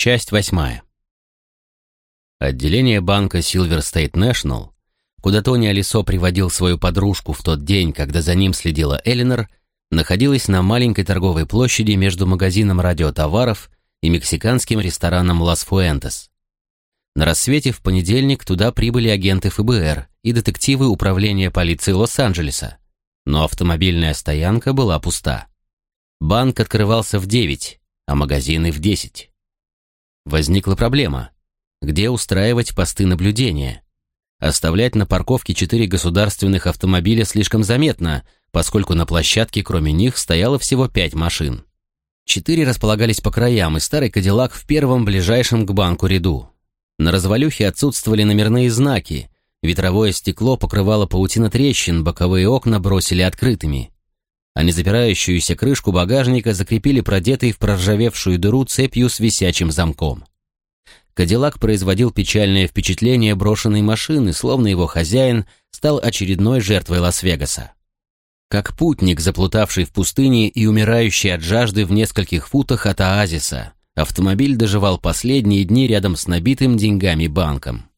Часть восьмая. Отделение банка Silver State National, куда Тони Алисо приводил свою подружку в тот день, когда за ним следила Элинор, находилось на маленькой торговой площади между магазином радиотоваров и мексиканским рестораном Лас Фуэнтес. На рассвете в понедельник туда прибыли агенты ФБР и детективы управления полиции Лос-Анджелеса, но автомобильная стоянка была пуста. Банк открывался в 9, а магазины в 10. Возникла проблема. Где устраивать посты наблюдения? Оставлять на парковке четыре государственных автомобиля слишком заметно, поскольку на площадке кроме них стояло всего пять машин. Четыре располагались по краям, и старый Кадиллак в первом ближайшем к банку ряду. На развалюхе отсутствовали номерные знаки, ветровое стекло покрывало паутина трещин, боковые окна бросили открытыми а незапирающуюся крышку багажника закрепили продетой в проржавевшую дыру цепью с висячим замком. Кадиллак производил печальное впечатление брошенной машины, словно его хозяин стал очередной жертвой Лас-Вегаса. Как путник, заплутавший в пустыне и умирающий от жажды в нескольких футах от оазиса, автомобиль доживал последние дни рядом с набитым деньгами банком.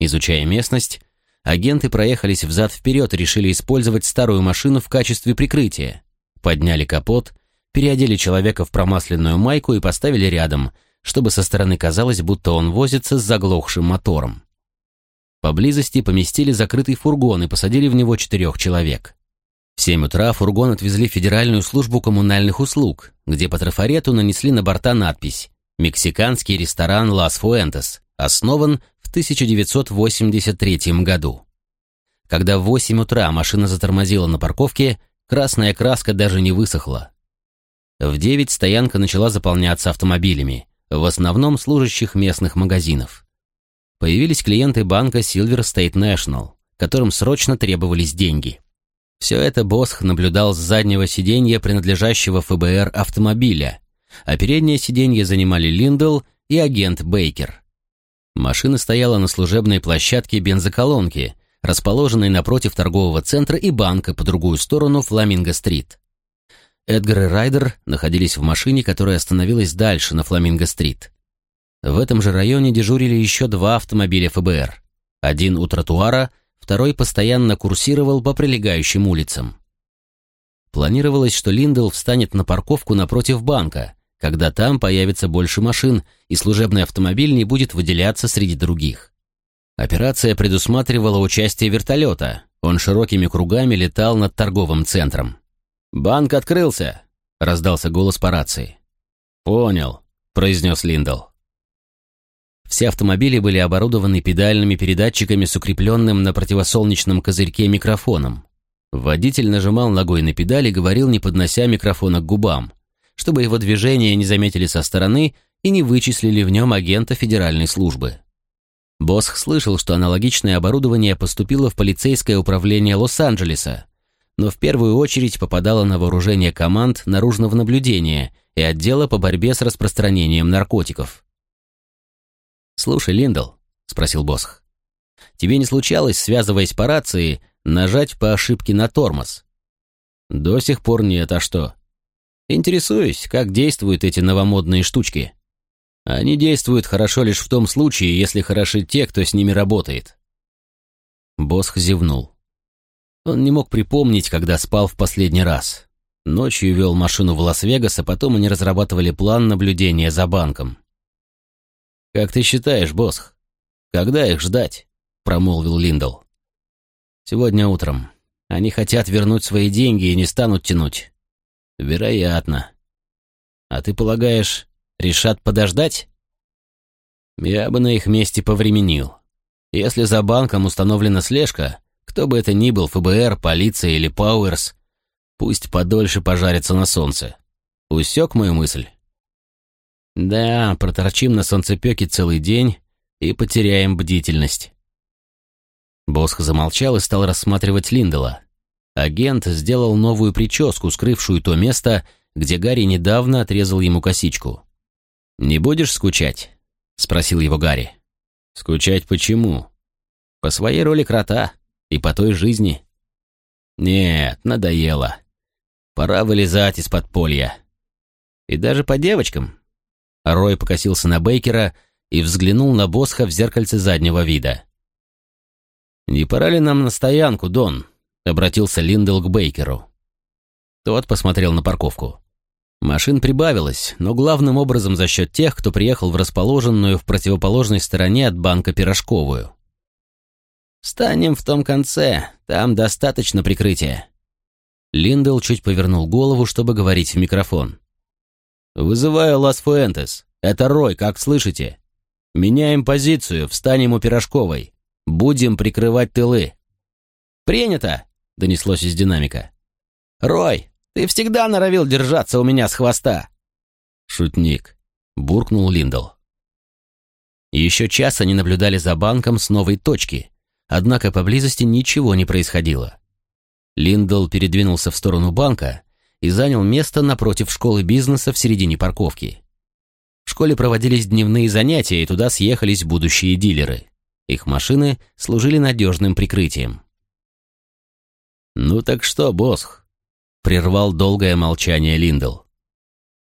Изучая местность, агенты проехались взад-вперед и решили использовать старую машину в качестве прикрытия. Подняли капот, переодели человека в промасленную майку и поставили рядом, чтобы со стороны казалось, будто он возится с заглохшим мотором. Поблизости поместили закрытый фургон и посадили в него четырех человек. В семь утра фургон отвезли в Федеральную службу коммунальных услуг, где по трафарету нанесли на борта надпись «Мексиканский ресторан Лас Фуэнтес, основан 1983 году. Когда в 8 утра машина затормозила на парковке, красная краска даже не высохла. В 9 стоянка начала заполняться автомобилями, в основном служащих местных магазинов. Появились клиенты банка Silver State National, которым срочно требовались деньги. Все это Босх наблюдал с заднего сиденья принадлежащего ФБР автомобиля, а переднее сиденье занимали Линдл и агент Бейкер. Машина стояла на служебной площадке бензоколонки, расположенной напротив торгового центра и банка по другую сторону Фламинго-стрит. Эдгар и Райдер находились в машине, которая остановилась дальше, на Фламинго-стрит. В этом же районе дежурили еще два автомобиля ФБР. Один у тротуара, второй постоянно курсировал по прилегающим улицам. Планировалось, что Линдл встанет на парковку напротив банка, когда там появится больше машин, и служебный автомобиль не будет выделяться среди других. Операция предусматривала участие вертолета. Он широкими кругами летал над торговым центром. «Банк открылся!» — раздался голос по рации. «Понял», — произнес Линдл. Все автомобили были оборудованы педальными передатчиками с укрепленным на противосолнечном козырьке микрофоном. Водитель нажимал ногой на педаль и говорил, не поднося микрофона к губам чтобы его движения не заметили со стороны и не вычислили в нем агента федеральной службы. Босх слышал, что аналогичное оборудование поступило в полицейское управление Лос-Анджелеса, но в первую очередь попадало на вооружение команд наружного наблюдения и отдела по борьбе с распространением наркотиков. «Слушай, Линдл», — спросил Босх, — «тебе не случалось, связываясь по рации, нажать по ошибке на тормоз?» «До сих пор нет, а что?» Интересуюсь, как действуют эти новомодные штучки. Они действуют хорошо лишь в том случае, если хороши те, кто с ними работает. Босх зевнул. Он не мог припомнить, когда спал в последний раз. Ночью вел машину в Лас-Вегас, а потом они разрабатывали план наблюдения за банком. «Как ты считаешь, Босх, когда их ждать?» — промолвил Линдл. «Сегодня утром. Они хотят вернуть свои деньги и не станут тянуть. Вероятно. А ты полагаешь, решат подождать? Я бы на их месте повременил. Если за банком установлена слежка, кто бы это ни был, ФБР, полиция или Пауэрс, пусть подольше пожарится на солнце. Усек мою мысль? Да, проторчим на солнцепеке целый день и потеряем бдительность. Босх замолчал и стал рассматривать Линдела. Агент сделал новую прическу, скрывшую то место, где Гарри недавно отрезал ему косичку. «Не будешь скучать?» — спросил его Гарри. «Скучать почему?» «По своей роли крота и по той жизни». «Нет, надоело. Пора вылезать из подполья. И даже по девочкам. Рой покосился на Бейкера и взглянул на Босха в зеркальце заднего вида. «Не пора ли нам на стоянку, Дон?» — обратился Линдл к Бейкеру. Тот посмотрел на парковку. Машин прибавилось, но главным образом за счет тех, кто приехал в расположенную в противоположной стороне от банка Пирожковую. «Станем в том конце, там достаточно прикрытия». Линдл чуть повернул голову, чтобы говорить в микрофон. «Вызываю Лас Фуэнтес. Это Рой, как слышите? Меняем позицию, встанем у Пирожковой. Будем прикрывать тылы». «Принято!» — донеслось из динамика. «Рой, ты всегда норовил держаться у меня с хвоста!» «Шутник», — буркнул Линдл. Еще час они наблюдали за банком с новой точки, однако поблизости ничего не происходило. Линдл передвинулся в сторону банка и занял место напротив школы бизнеса в середине парковки. В школе проводились дневные занятия, и туда съехались будущие дилеры. Их машины служили надежным прикрытием. «Ну так что, Босх?» — прервал долгое молчание Линдл.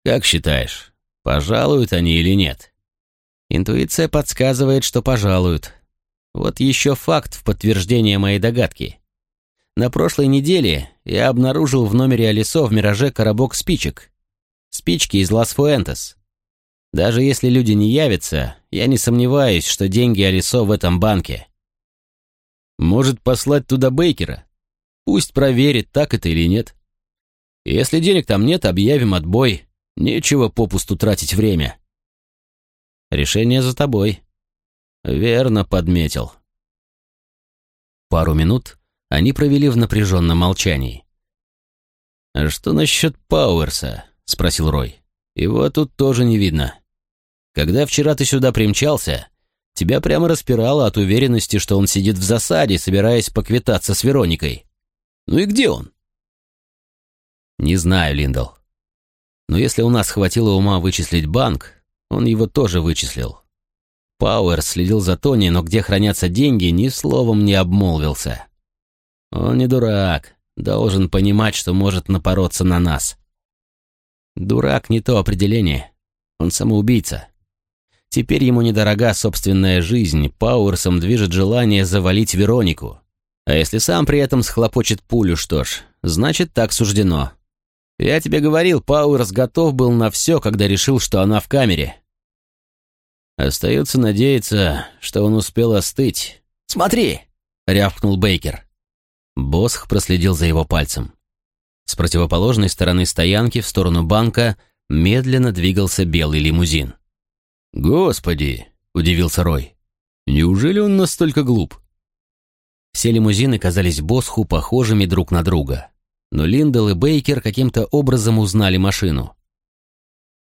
«Как считаешь, пожалуют они или нет?» «Интуиция подсказывает, что пожалуют. Вот еще факт в подтверждение моей догадки. На прошлой неделе я обнаружил в номере Алисо в «Мираже» коробок спичек. Спички из Лас-Фуэнтес. Даже если люди не явятся, я не сомневаюсь, что деньги Алисо в этом банке. Может послать туда Бейкера? Пусть проверит, так это или нет. Если денег там нет, объявим отбой. Нечего попусту тратить время. Решение за тобой. Верно подметил. Пару минут они провели в напряженном молчании. «А что насчет Пауэрса?» — спросил Рой. «Его тут тоже не видно. Когда вчера ты сюда примчался, тебя прямо распирало от уверенности, что он сидит в засаде, собираясь поквитаться с Вероникой. Ну и где он? Не знаю, Линдл. Но если у нас хватило ума вычислить банк, он его тоже вычислил. Пауэр следил за Тони, но где хранятся деньги, ни словом не обмолвился. Он не дурак, должен понимать, что может напороться на нас. Дурак не то определение. Он самоубийца. Теперь ему недорога собственная жизнь, Пауэрсом движет желание завалить Веронику. А если сам при этом схлопочет пулю, что ж, значит, так суждено. Я тебе говорил, Пауэрс готов был на все, когда решил, что она в камере. Остается надеяться, что он успел остыть. «Смотри!» — рявкнул Бейкер. Босх проследил за его пальцем. С противоположной стороны стоянки в сторону банка медленно двигался белый лимузин. «Господи!» — удивился Рой. «Неужели он настолько глуп?» Все лимузины казались Босху похожими друг на друга. Но Линдл и Бейкер каким-то образом узнали машину.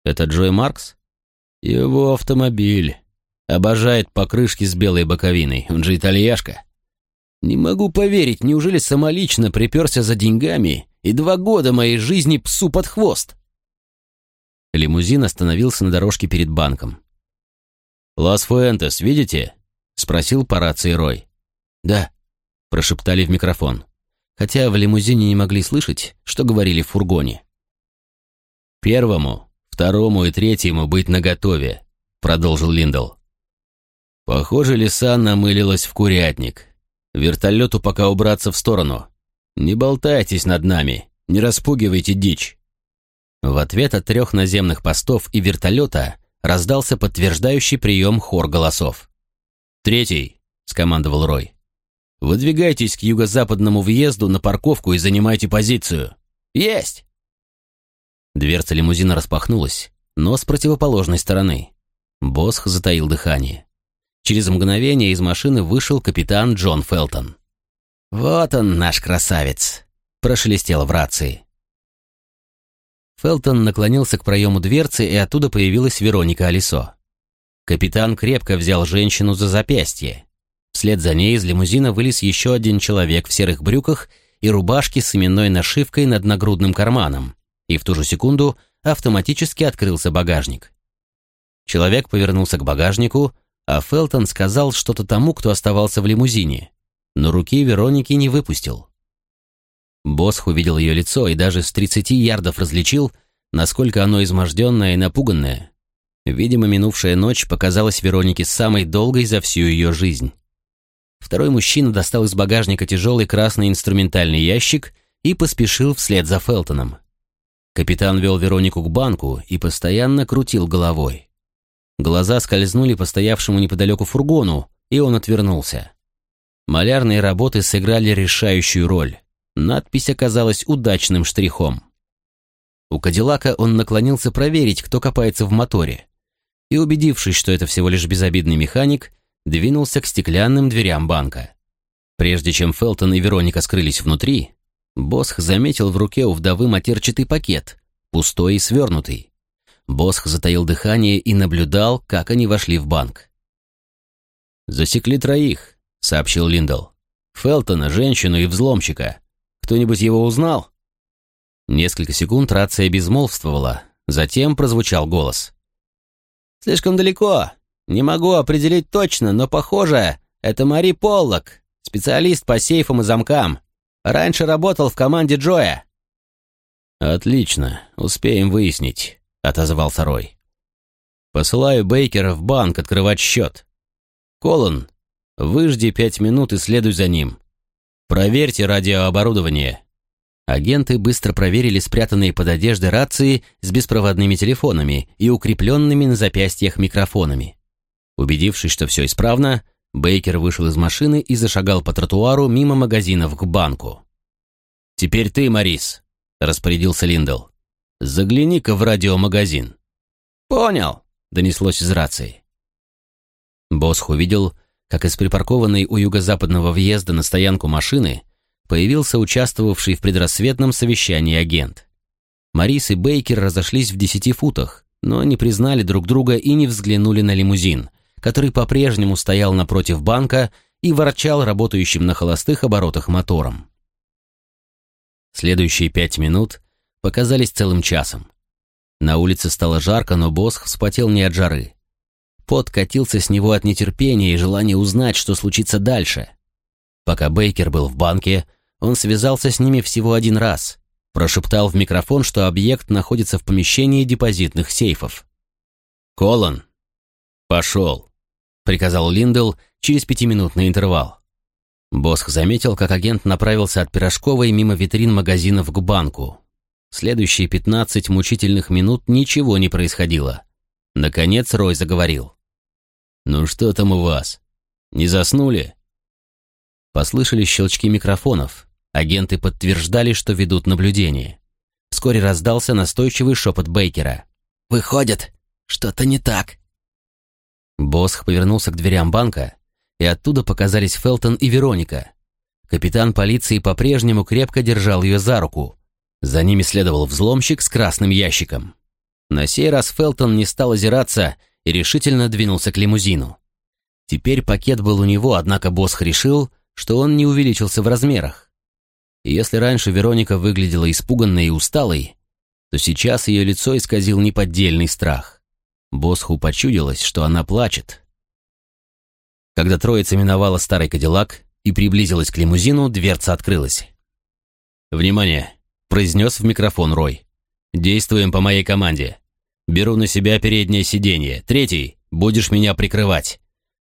«Это Джой Маркс?» «Его автомобиль. Обожает покрышки с белой боковиной. Он же итальяшка». «Не могу поверить, неужели самолично приперся за деньгами и два года моей жизни псу под хвост?» Лимузин остановился на дорожке перед банком. «Лас Фуэнтес, видите?» — спросил по рации Рой. «Да», прошептали в микрофон, хотя в лимузине не могли слышать, что говорили в фургоне. «Первому, второму и третьему быть наготове», — продолжил Линдл. «Похоже, лиса намылилась в курятник. Вертолету пока убраться в сторону. Не болтайтесь над нами, не распугивайте дичь». В ответ от трех наземных постов и вертолета раздался подтверждающий прием хор голосов. «Третий», — скомандовал Рой. Выдвигайтесь к юго-западному въезду на парковку и занимайте позицию. Есть!» Дверца лимузина распахнулась, но с противоположной стороны. Босх затаил дыхание. Через мгновение из машины вышел капитан Джон Фелтон. «Вот он, наш красавец!» – прошелестело в рации. Фелтон наклонился к проему дверцы, и оттуда появилась Вероника Алисо. Капитан крепко взял женщину за запястье. Вслед за ней из лимузина вылез еще один человек в серых брюках и рубашке с именной нашивкой над нагрудным карманом, и в ту же секунду автоматически открылся багажник. Человек повернулся к багажнику, а Фелтон сказал что-то тому, кто оставался в лимузине, но руки Вероники не выпустил. Босх увидел ее лицо и даже с 30 ярдов различил, насколько оно изможденное и напуганное. Видимо, минувшая ночь показалась Веронике самой долгой за всю ее жизнь. Второй мужчина достал из багажника тяжелый красный инструментальный ящик и поспешил вслед за Фелтоном. Капитан вел Веронику к банку и постоянно крутил головой. Глаза скользнули по стоявшему неподалеку фургону, и он отвернулся. Малярные работы сыграли решающую роль. Надпись оказалась удачным штрихом. У Кадиллака он наклонился проверить, кто копается в моторе. И, убедившись, что это всего лишь безобидный механик, двинулся к стеклянным дверям банка. Прежде чем Фелтон и Вероника скрылись внутри, Босх заметил в руке у вдовы матерчатый пакет, пустой и свернутый. Босх затаил дыхание и наблюдал, как они вошли в банк. «Засекли троих», — сообщил Линдл. «Фелтона, женщину и взломщика. Кто-нибудь его узнал?» Несколько секунд рация безмолвствовала, затем прозвучал голос. «Слишком далеко. Не могу определить точно, но похоже, это Мари Поллок, специалист по сейфам и замкам. Раньше работал в команде Джоя». «Отлично, успеем выяснить», — отозвался Рой. «Посылаю Бейкера в банк открывать счет. Колон, выжди пять минут и следуй за ним. Проверьте радиооборудование». Агенты быстро проверили спрятанные под одеждой рации с беспроводными телефонами и укрепленными на запястьях микрофонами. Убедившись, что все исправно, Бейкер вышел из машины и зашагал по тротуару мимо магазинов к банку. «Теперь ты, Морис», — распорядился Линдл. «Загляни-ка в радиомагазин». «Понял», — донеслось из рации. Босх увидел, как из припаркованной у юго-западного въезда на стоянку машины появился участвовавший в предрассветном совещании агент. Марис и Бейкер разошлись в десяти футах, но не признали друг друга и не взглянули на лимузин, который по-прежнему стоял напротив банка и ворчал работающим на холостых оборотах мотором. Следующие пять минут показались целым часом. На улице стало жарко, но Босх вспотел не от жары. Пот катился с него от нетерпения и желания узнать, что случится дальше. Пока Бейкер был в банке, он связался с ними всего один раз, прошептал в микрофон, что объект находится в помещении депозитных сейфов. «Колон!» «Пошел!» — приказал Линдл через пятиминутный интервал. Босх заметил, как агент направился от Пирожковой мимо витрин магазинов к банку. Следующие пятнадцать мучительных минут ничего не происходило. Наконец Рой заговорил. «Ну что там у вас? Не заснули?» Послышались щелчки микрофонов, Агенты подтверждали, что ведут наблюдение. Вскоре раздался настойчивый шепот Бейкера. «Выходит, что-то не так». Босх повернулся к дверям банка, и оттуда показались Фелтон и Вероника. Капитан полиции по-прежнему крепко держал ее за руку. За ними следовал взломщик с красным ящиком. На сей раз Фелтон не стал озираться и решительно двинулся к лимузину. Теперь пакет был у него, однако Босх решил, что он не увеличился в размерах. И если раньше Вероника выглядела испуганной и усталой, то сейчас ее лицо исказил неподдельный страх. Босху почудилось, что она плачет. Когда троица миновала старый кадиллак и приблизилась к лимузину, дверца открылась. «Внимание!» — произнес в микрофон Рой. «Действуем по моей команде. Беру на себя переднее сиденье. Третий — будешь меня прикрывать.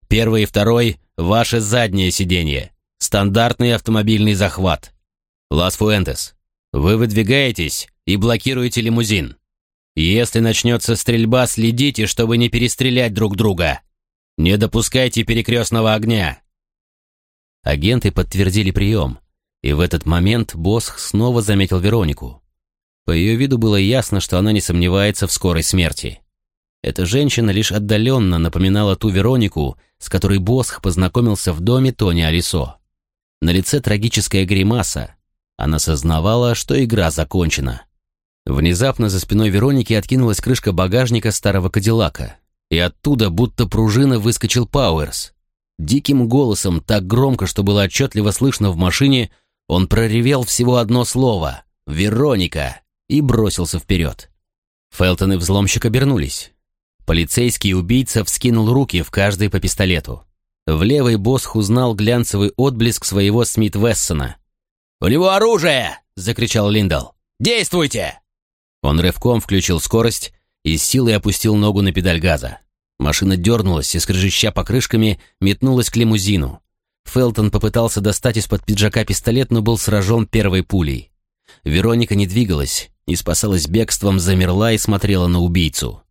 Первый и второй — ваше заднее сиденье. Стандартный автомобильный захват. «Лас Фуэнтес, вы выдвигаетесь и блокируете лимузин. Если начнется стрельба, следите, чтобы не перестрелять друг друга. Не допускайте перекрестного огня». Агенты подтвердили прием, и в этот момент Босх снова заметил Веронику. По ее виду было ясно, что она не сомневается в скорой смерти. Эта женщина лишь отдаленно напоминала ту Веронику, с которой Босх познакомился в доме Тони Алисо. На лице трагическая гримаса, она сознавала, что игра закончена. Внезапно за спиной Вероники откинулась крышка багажника старого Кадиллака, и оттуда, будто пружина, выскочил Пауэрс. Диким голосом, так громко, что было отчетливо слышно в машине, он проревел всего одно слово «Вероника» и бросился вперед. Фелтон и взломщик обернулись. Полицейский убийца вскинул руки, в каждой по пистолету. В левой Босх узнал глянцевый отблеск своего Смит-Вессона — «У него оружие!» — закричал Линдал. «Действуйте!» Он рывком включил скорость и с силой опустил ногу на педаль газа. Машина дернулась и, скрежеща покрышками, метнулась к лимузину. Фелтон попытался достать из-под пиджака пистолет, но был сражен первой пулей. Вероника не двигалась, не спасалась бегством, замерла и смотрела на убийцу.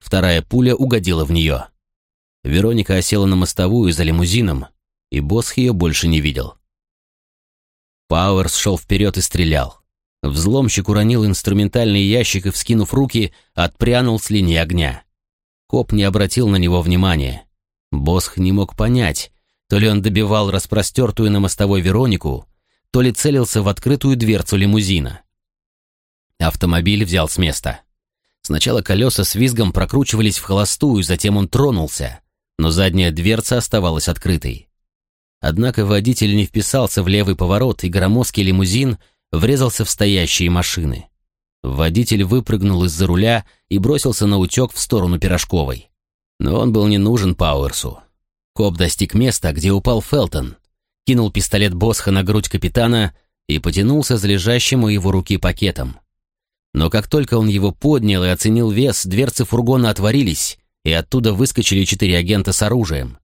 Вторая пуля угодила в нее. Вероника осела на мостовую за лимузином, и босс ее больше не видел. Пауэрс шел вперед и стрелял. Взломщик уронил инструментальный ящик и, вскинув руки, отпрянул с линии огня. Коп не обратил на него внимания. Босх не мог понять, то ли он добивал распростертую на мостовой Веронику, то ли целился в открытую дверцу лимузина. Автомобиль взял с места. Сначала колеса с визгом прокручивались в холостую, затем он тронулся, но задняя дверца оставалась открытой. Однако водитель не вписался в левый поворот, и громоздкий лимузин врезался в стоящие машины. Водитель выпрыгнул из-за руля и бросился на утек в сторону Пирожковой. Но он был не нужен Пауэрсу. Коп достиг места, где упал Фелтон, кинул пистолет Босха на грудь капитана и потянулся за лежащим у его руки пакетом. Но как только он его поднял и оценил вес, дверцы фургона отворились, и оттуда выскочили четыре агента с оружием.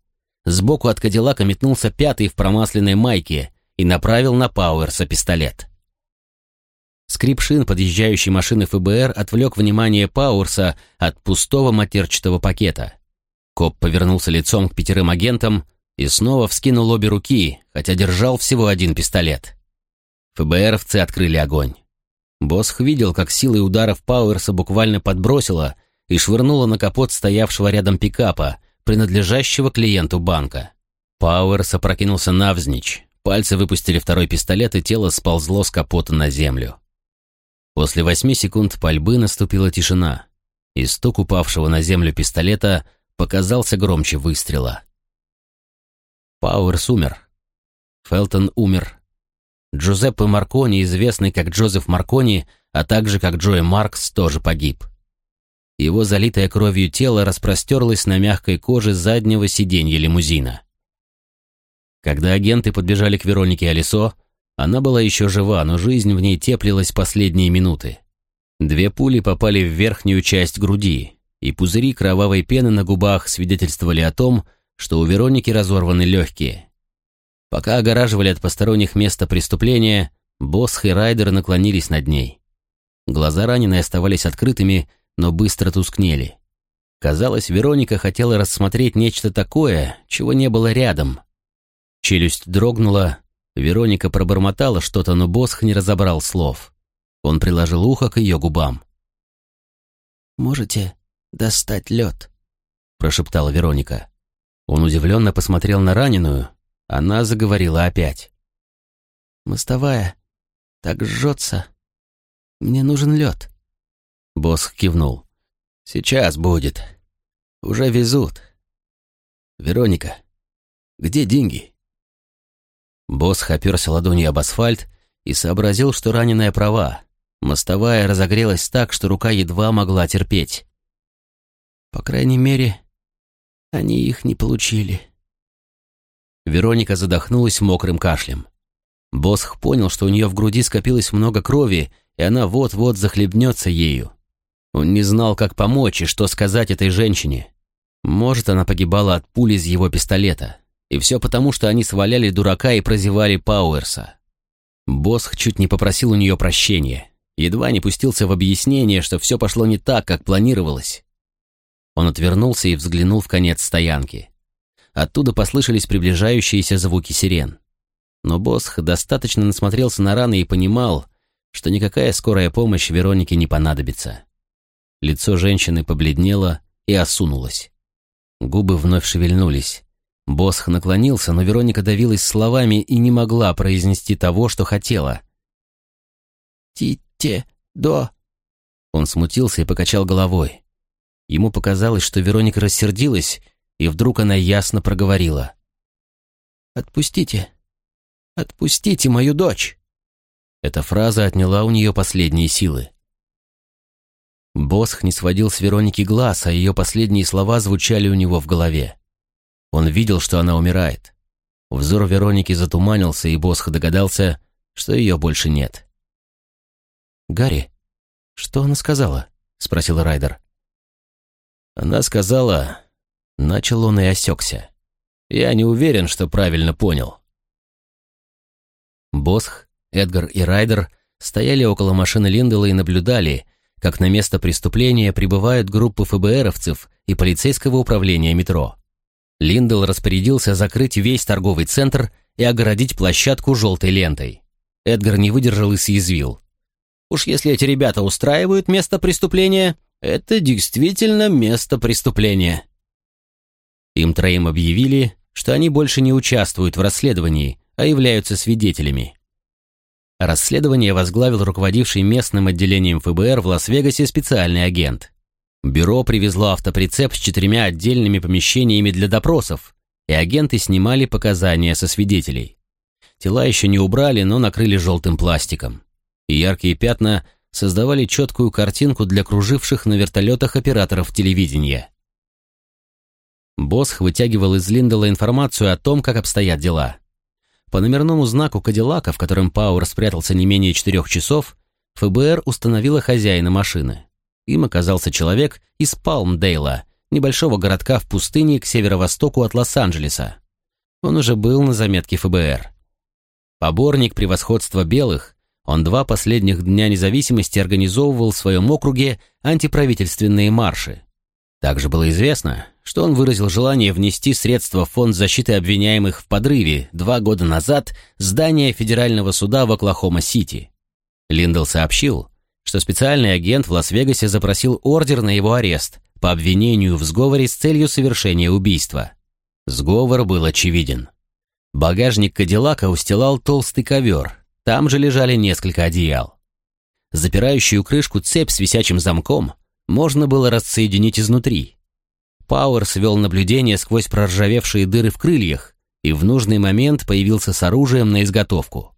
Сбоку от Кадиллака метнулся пятый в промасленной майке и направил на Пауэрса пистолет. Скрип шин подъезжающей машины ФБР отвлек внимание Пауэрса от пустого матерчатого пакета. Коп повернулся лицом к пятерым агентам и снова вскинул обе руки, хотя держал всего один пистолет. ФБРовцы открыли огонь. Босх видел, как силой ударов Пауэрса буквально подбросило и швырнуло на капот стоявшего рядом пикапа, принадлежащего клиенту банка. Пауэрс опрокинулся навзничь, пальцы выпустили второй пистолет, и тело сползло с капота на землю. После восьми секунд пальбы наступила тишина, и стук упавшего на землю пистолета показался громче выстрела. Пауэрс умер. Фелтон умер. Джузеппе Маркони, известный как Джозеф Маркони, а также как Джои Маркс, тоже погиб. Его залитое кровью тело распростерлось на мягкой коже заднего сиденья лимузина. Когда агенты подбежали к Веронике Алисо, она была еще жива, но жизнь в ней теплилась последние минуты. Две пули попали в верхнюю часть груди, и пузыри кровавой пены на губах свидетельствовали о том, что у Вероники разорваны легкие. Пока огораживали от посторонних места преступления, Босх и Райдер наклонились над ней. Глаза раненой оставались открытыми, но быстро тускнели. Казалось, Вероника хотела рассмотреть нечто такое, чего не было рядом. Челюсть дрогнула, Вероника пробормотала что-то, но Босх не разобрал слов. Он приложил ухо к ее губам. «Можете достать лед?» – прошептала Вероника. Он удивленно посмотрел на раненую. Она заговорила опять. «Мостовая так жжется. Мне нужен лед». Босх кивнул. «Сейчас будет. Уже везут. Вероника, где деньги?» Босх оперся ладонью об асфальт и сообразил, что раненая права. Мостовая разогрелась так, что рука едва могла терпеть. «По крайней мере, они их не получили». Вероника задохнулась мокрым кашлем. Босх понял, что у нее в груди скопилось много крови, и она вот-вот захлебнется ею. Он не знал, как помочь и что сказать этой женщине. Может, она погибала от пули из его пистолета. И все потому, что они сваляли дурака и прозевали Пауэрса. Босх чуть не попросил у нее прощения. Едва не пустился в объяснение, что все пошло не так, как планировалось. Он отвернулся и взглянул в конец стоянки. Оттуда послышались приближающиеся звуки сирен. Но Босх достаточно насмотрелся на раны и понимал, что никакая скорая помощь Веронике не понадобится. Лицо женщины побледнело и осунулось. Губы вновь шевельнулись. Босх наклонился, но Вероника давилась словами и не могла произнести того, что хотела. «Ти-те-до...» Он смутился и покачал головой. Ему показалось, что Вероника рассердилась, и вдруг она ясно проговорила. «Отпустите! Отпустите мою дочь!» Эта фраза отняла у нее последние силы. Босх не сводил с Вероники глаз, а ее последние слова звучали у него в голове. Он видел, что она умирает. Взор Вероники затуманился, и Босх догадался, что ее больше нет. «Гарри, что она сказала?» — спросил Райдер. Она сказала... Начал он и осекся. Я не уверен, что правильно понял. Босх, Эдгар и Райдер стояли около машины Линдела и наблюдали, как на место преступления прибывают группы ФБРовцев и полицейского управления метро. Линдел распорядился закрыть весь торговый центр и огородить площадку желтой лентой. Эдгар не выдержал и съязвил. «Уж если эти ребята устраивают место преступления, это действительно место преступления». Им троим объявили, что они больше не участвуют в расследовании, а являются свидетелями. Расследование возглавил руководивший местным отделением ФБР в Лас-Вегасе специальный агент. Бюро привезло автоприцеп с четырьмя отдельными помещениями для допросов, и агенты снимали показания со свидетелей. Тела еще не убрали, но накрыли желтым пластиком. И яркие пятна создавали четкую картинку для круживших на вертолетах операторов телевидения. Босх вытягивал из Линдела информацию о том, как обстоят дела. По номерному знаку Кадиллака, в котором Пауэр спрятался не менее четырех часов, ФБР установило хозяина машины. Им оказался человек из Палмдейла, небольшого городка в пустыне к северо-востоку от Лос-Анджелеса. Он уже был на заметке ФБР. Поборник превосходства белых, он два последних дня независимости организовывал в своем округе антиправительственные марши. Также было известно, что он выразил желание внести средства в Фонд защиты обвиняемых в подрыве два года назад здания Федерального суда в Оклахома-Сити. Линдл сообщил, что специальный агент в Лас-Вегасе запросил ордер на его арест по обвинению в сговоре с целью совершения убийства. Сговор был очевиден. Багажник Кадиллака устилал толстый ковер, там же лежали несколько одеял. Запирающую крышку цепь с висячим замком можно было рассоединить изнутри, Пауэр свел наблюдение сквозь проржавевшие дыры в крыльях и в нужный момент появился с оружием на изготовку.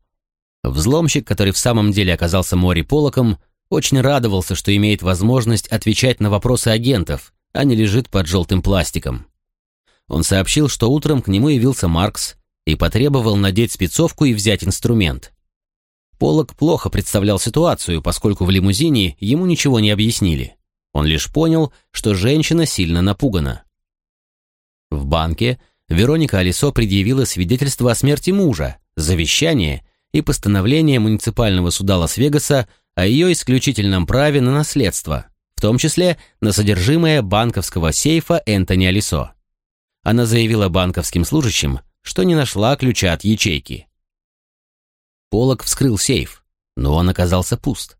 Взломщик, который в самом деле оказался Мори Полоком, очень радовался, что имеет возможность отвечать на вопросы агентов, а не лежит под желтым пластиком. Он сообщил, что утром к нему явился Маркс и потребовал надеть спецовку и взять инструмент. Полок плохо представлял ситуацию, поскольку в лимузине ему ничего не объяснили. Он лишь понял, что женщина сильно напугана. В банке Вероника Алисо предъявила свидетельство о смерти мужа, завещание и постановление муниципального суда Лас-Вегаса о ее исключительном праве на наследство, в том числе на содержимое банковского сейфа Энтони Алисо. Она заявила банковским служащим, что не нашла ключа от ячейки. Полок вскрыл сейф, но он оказался пуст.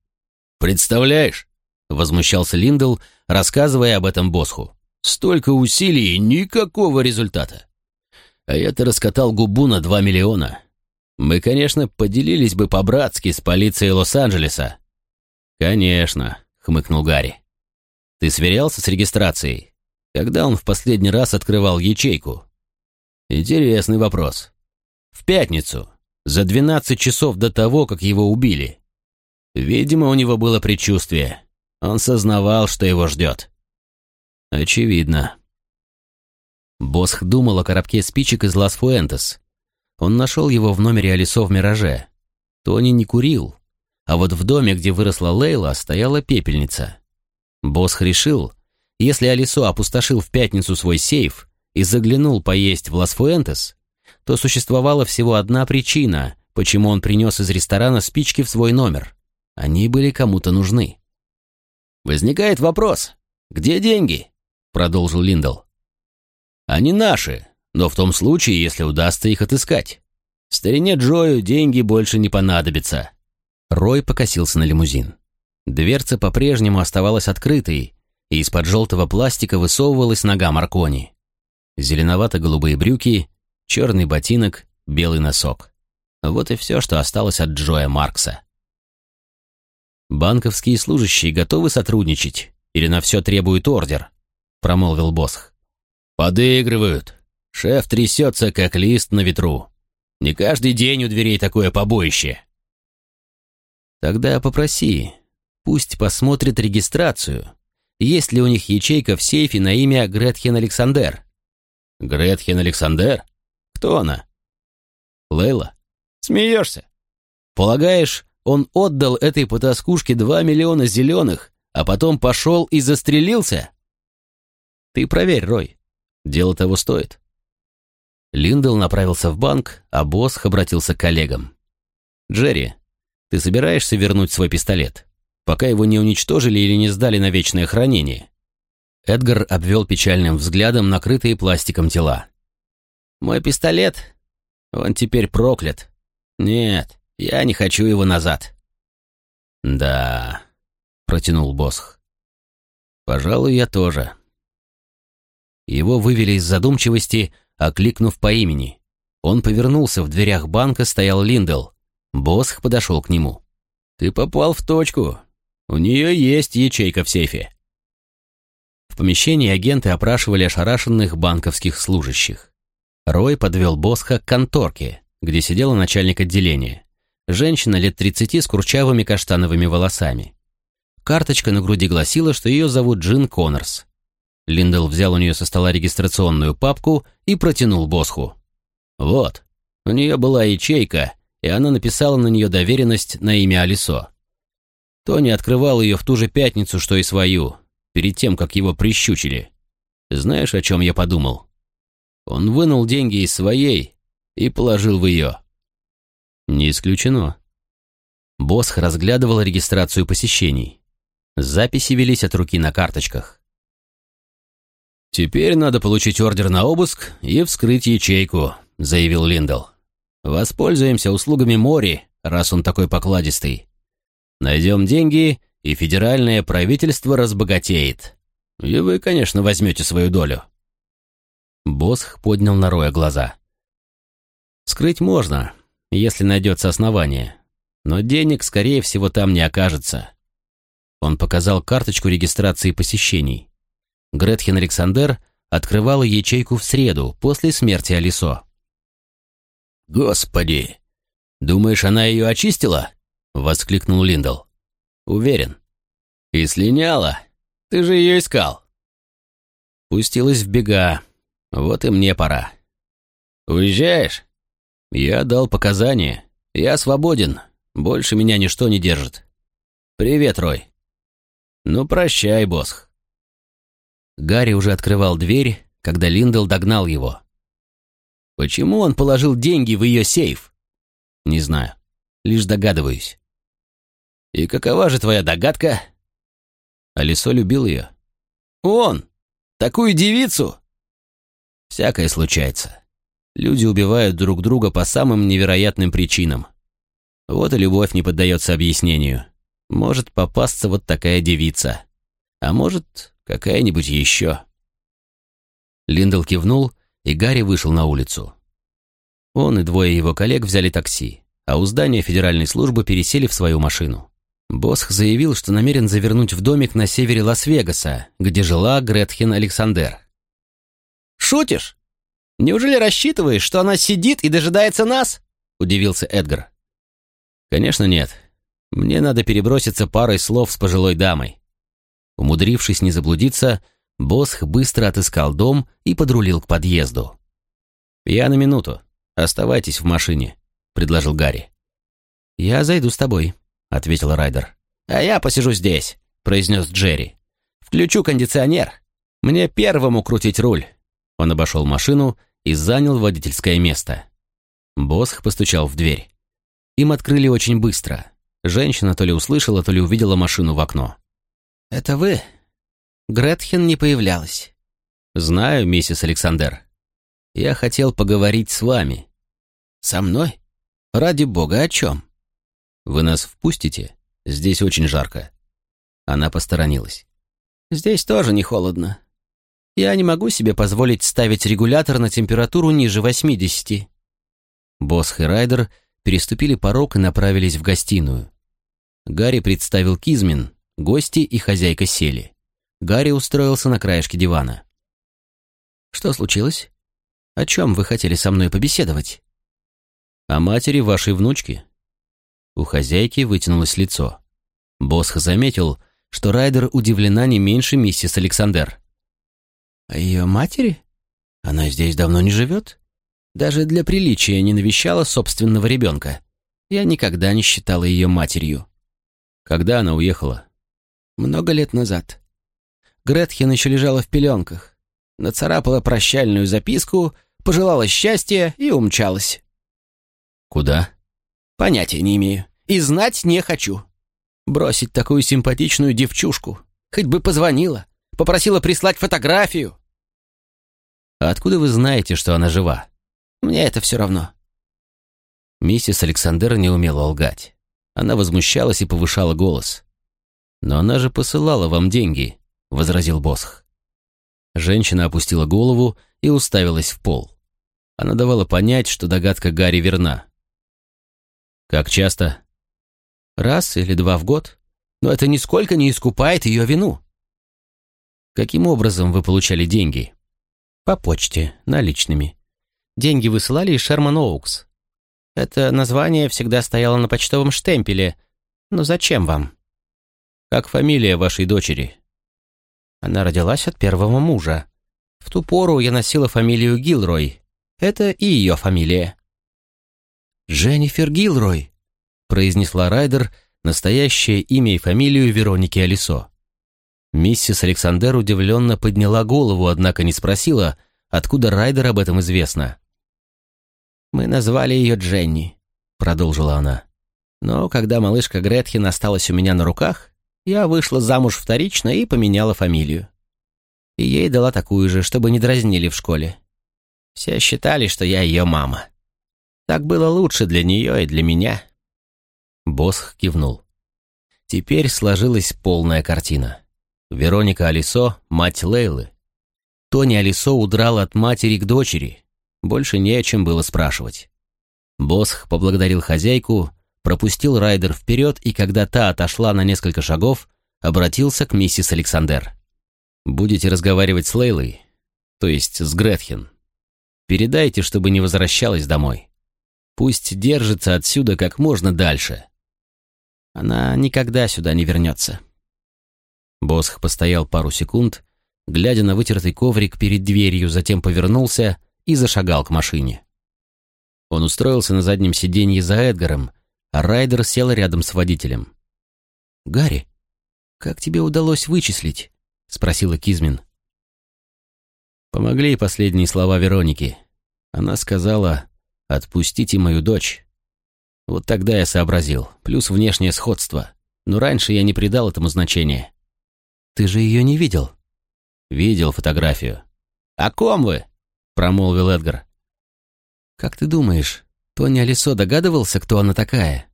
«Представляешь, Возмущался Линдл, рассказывая об этом Босху. Столько усилий и никакого результата. А я-то раскатал губу на два миллиона. Мы, конечно, поделились бы по-братски с полицией Лос-Анджелеса. Конечно, хмыкнул Гарри. Ты сверялся с регистрацией? Когда он в последний раз открывал ячейку? Интересный вопрос. В пятницу, за 12 часов до того, как его убили. Видимо, у него было предчувствие. Он сознавал, что его ждет. Очевидно. Босх думал о коробке спичек из Лас Фуэнтес. Он нашел его в номере Алисо в «Мираже». Тони не курил, а вот в доме, где выросла Лейла, стояла пепельница. Босх решил, если Алисо опустошил в пятницу свой сейф и заглянул поесть в Лас Фуэнтес, то существовала всего одна причина, почему он принес из ресторана спички в свой номер. Они были кому-то нужны. «Возникает вопрос, где деньги?» — продолжил Линдл. «Они наши, но в том случае, если удастся их отыскать. Старине Джою деньги больше не понадобятся». Рой покосился на лимузин. Дверца по-прежнему оставалась открытой, и из-под желтого пластика высовывалась нога Маркони. Зеленовато-голубые брюки, черный ботинок, белый носок. Вот и все, что осталось от Джоя Маркса. «Банковские служащие готовы сотрудничать? Или на все требует ордер?» — промолвил Босх. «Подыгрывают. Шеф трясется, как лист на ветру. Не каждый день у дверей такое побоище». «Тогда попроси. Пусть посмотрит регистрацию. Есть ли у них ячейка в сейфе на имя Гретхен Александр?» «Гретхен Александр? Кто она?» «Лейла». «Смеешься?» «Полагаешь, он отдал этой потаскушке два миллиона зеленых, а потом пошел и застрелился? Ты проверь, Рой. Дело того стоит. Линдл направился в банк, а Босх обратился к коллегам. «Джерри, ты собираешься вернуть свой пистолет, пока его не уничтожили или не сдали на вечное хранение?» Эдгар обвел печальным взглядом накрытые пластиком тела. «Мой пистолет? Он теперь проклят. Нет, я не хочу его назад». «Да», — протянул Босх. «Пожалуй, я тоже». Его вывели из задумчивости, окликнув по имени. Он повернулся, в дверях банка стоял Линдл. Босх подошел к нему. «Ты попал в точку. У нее есть ячейка в сейфе». В помещении агенты опрашивали ошарашенных банковских служащих. Рой подвел Босха к конторке, где сидела начальник отделения. Женщина лет 30 с курчавыми каштановыми волосами. Карточка на груди гласила, что ее зовут Джин Коннорс. Линдл взял у нее со стола регистрационную папку и протянул Босху. «Вот, у нее была ячейка, и она написала на нее доверенность на имя Алисо. Тони открывал ее в ту же пятницу, что и свою, перед тем, как его прищучили. Знаешь, о чем я подумал? Он вынул деньги из своей и положил в ее. Не исключено. Босх разглядывал регистрацию посещений. Записи велись от руки на карточках. «Теперь надо получить ордер на обыск и вскрыть ячейку», — заявил Линдл. «Воспользуемся услугами Мори, раз он такой покладистый. Найдем деньги и федеральное правительство разбогатеет. И вы, конечно, возьмете свою долю». Босх поднял на Роя глаза. «Скрыть можно, если найдется основание, но денег, скорее всего, там не окажется». Он показал карточку регистрации посещений. Гретхен Александр открывала ячейку в среду, после смерти Алисо. «Господи! Думаешь, она ее очистила?» — воскликнул Линдл. Уверен. И слиняла. Ты же ее искал. Пустилась в бега. Вот и мне пора. Уезжаешь? Я дал показания. Я свободен. Больше меня ничто не держит. Привет, Рой. Ну, прощай, Босх. Гарри уже открывал дверь, когда Линдл догнал его. Почему он положил деньги в ее сейф? Не знаю. Лишь догадываюсь. «И какова же твоя догадка?» Алисо любил ее. «Он! Такую девицу!» Всякое случается. Люди убивают друг друга по самым невероятным причинам. Вот и любовь не поддается объяснению. Может попасться вот такая девица. А может, какая-нибудь еще. Линдл кивнул, и Гарри вышел на улицу. Он и двое его коллег взяли такси, а у здания федеральной службы пересели в свою машину. Босх заявил, что намерен завернуть в домик на севере Лас-Вегаса, где жила Гретхен Александр. «Шутишь? Неужели рассчитываешь, что она сидит и дожидается нас?» — удивился Эдгар. «Конечно нет. Мне надо переброситься парой слов с пожилой дамой». Умудрившись не заблудиться, Босх быстро отыскал дом и подрулил к подъезду. «Я на минуту. Оставайтесь в машине», — предложил Гарри. «Я зайду с тобой», — ответил Райдер. «А я посижу здесь», — произнес Джерри. «Включу кондиционер. Мне первому крутить руль». Он обошел машину и занял водительское место. Босх постучал в дверь. Им открыли очень быстро. Женщина то ли услышала, то ли увидела машину в окно. «Это вы?» Гретхен не появлялась. «Знаю, миссис Александр. Я хотел поговорить с вами». «Со мной? Ради бога, о чем?» «Вы нас впустите? Здесь очень жарко». Она посторонилась. «Здесь тоже не холодно. Я не могу себе позволить ставить регулятор на температуру ниже 80». Босх и Райдер переступили порог и направились в гостиную. Гарри представил Кизмин, гости и хозяйка сели. Гарри устроился на краешке дивана. «Что случилось? О чем вы хотели со мной побеседовать?» «О матери вашей внучки», у хозяйки вытянулось лицо. Босх заметил, что Райдер удивлена не меньше миссис Александр. «А ее матери? Она здесь давно не живет? Даже для приличия не навещала собственного ребенка. Я никогда не считала ее матерью». «Когда она уехала?» «Много лет назад. Гретхен еще лежала в пеленках. нацарапала прощальную записку, пожелала счастья и умчалась. Куда? Понятия не имею. И знать не хочу. Бросить такую симпатичную девчушку. Хоть бы позвонила, попросила прислать фотографию. А откуда вы знаете, что она жива? Мне это все равно. Миссис Александр не умела лгать. Она возмущалась и повышала голос. «Но она же посылала вам деньги», — возразил Босх. Женщина опустила голову и уставилась в пол. Она давала понять, что догадка Гарри верна. «Как часто?» «Раз или два в год. Но это нисколько не искупает ее вину». «Каким образом вы получали деньги?» «По почте, наличными. Деньги высылали из Шерман Оукс. Это название всегда стояло на почтовом штемпеле. Но зачем вам?» «Как фамилия вашей дочери?» Она родилась от первого мужа. В ту пору я носила фамилию Гилрой. Это и ее фамилия. «Дженнифер Гилрой», — произнесла Райдер настоящее имя и фамилию Вероники Алисо. Миссис Александр удивленно подняла голову, однако не спросила, откуда Райдер об этом известно. «Мы назвали ее Дженни», — продолжила она. «Но когда малышка Гретхен осталась у меня на руках, я вышла замуж вторично и поменяла фамилию. И ей дала такую же, чтобы не дразнили в школе. Все считали, что я ее мама. Так было лучше для нее и для меня». Босх кивнул. Теперь сложилась полная картина. Вероника Алисо — мать Лейлы. Тони Алисо удрал от матери к дочери. Больше не о чем было спрашивать. Босх поблагодарил хозяйку, пропустил Райдер вперед и, когда та отошла на несколько шагов, обратился к миссис Александр. «Будете разговаривать с Лейлой, то есть с Гретхен. Передайте, чтобы не возвращалась домой. Пусть держится отсюда как можно дальше. Она никогда сюда не вернется». Босх постоял пару секунд, глядя на вытертый коврик перед дверью, затем повернулся и зашагал к машине. Он устроился на заднем сиденье за Эдгаром, Райдер сел рядом с водителем. «Гарри, как тебе удалось вычислить?» — спросила Кизмин. Помогли последние слова Вероники. Она сказала «Отпустите мою дочь». Вот тогда я сообразил, плюс внешнее сходство, но раньше я не придал этому значения. «Ты же ее не видел?» «Видел фотографию». «О ком вы?» — промолвил Эдгар. «Как ты думаешь, Тони Алисо догадывался, кто она такая?»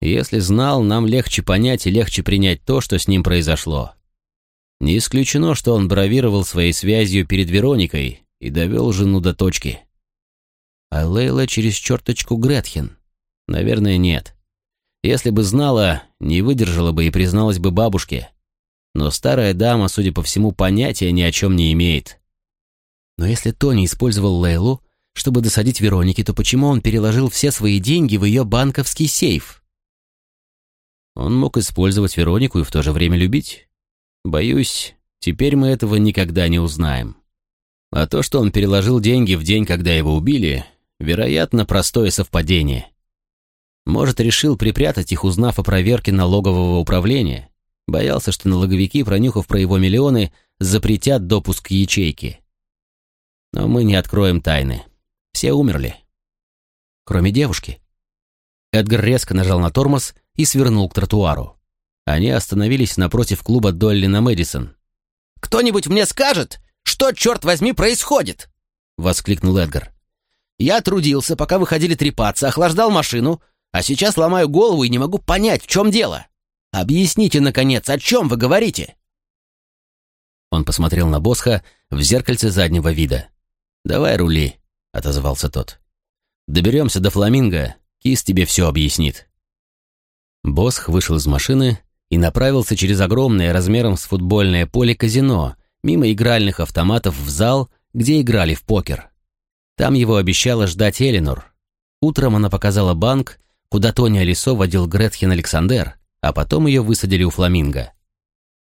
«Если знал, нам легче понять и легче принять то, что с ним произошло. Не исключено, что он бравировал своей связью перед Вероникой и довел жену до точки. А Лейла через черточку Гретхен? Наверное, нет. Если бы знала, не выдержала бы и призналась бы бабушке. Но старая дама, судя по всему, понятия ни о чем не имеет. Но если Тони использовал Лейлу, чтобы досадить Веронике, то почему он переложил все свои деньги в ее банковский сейф? Он мог использовать Веронику и в то же время любить. Боюсь, теперь мы этого никогда не узнаем. А то, что он переложил деньги в день, когда его убили, вероятно, простое совпадение. Может, решил припрятать их, узнав о проверке налогового управления. Боялся, что налоговики, пронюхав про его миллионы, запретят допуск к ячейке. Но мы не откроем тайны. Все умерли. Кроме девушки. Эдгар резко нажал на тормоз и свернул к тротуару. Они остановились напротив клуба Долли на Мэдисон. «Кто-нибудь мне скажет, что, черт возьми, происходит?» — воскликнул Эдгар. «Я трудился, пока выходили трепаться, охлаждал машину, а сейчас ломаю голову и не могу понять, в чем дело. Объясните, наконец, о чем вы говорите?» Он посмотрел на Босха в зеркальце заднего вида. «Давай рули», — отозвался тот. «Доберемся до Фламинго, Кис тебе все объяснит». Босх вышел из машины и направился через огромное размером с футбольное поле казино, мимо игральных автоматов в зал, где играли в покер. Там его обещала ждать Эленор. Утром она показала банк, куда Тони Алисо водил Гретхен Александр, а потом ее высадили у Фламинго.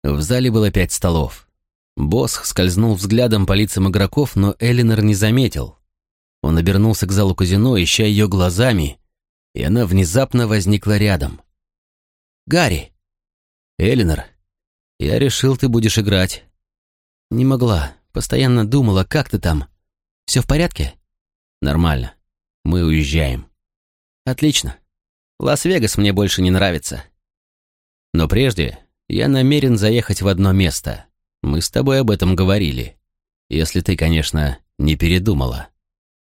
В зале было пять столов. Босх скользнул взглядом по лицам игроков, но Элинор не заметил. Он обернулся к залу казино, ища ее глазами, и она внезапно возникла рядом. «Гарри!» «Элинор, я решил, ты будешь играть». «Не могла. Постоянно думала, как ты там. Все в порядке? Нормально. Мы уезжаем. Отлично. Лас-Вегас мне больше не нравится. Но прежде я намерен заехать в одно место. Мы с тобой об этом говорили. Если ты, конечно, не передумала.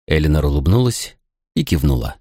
Элинор улыбнулась и кивнула.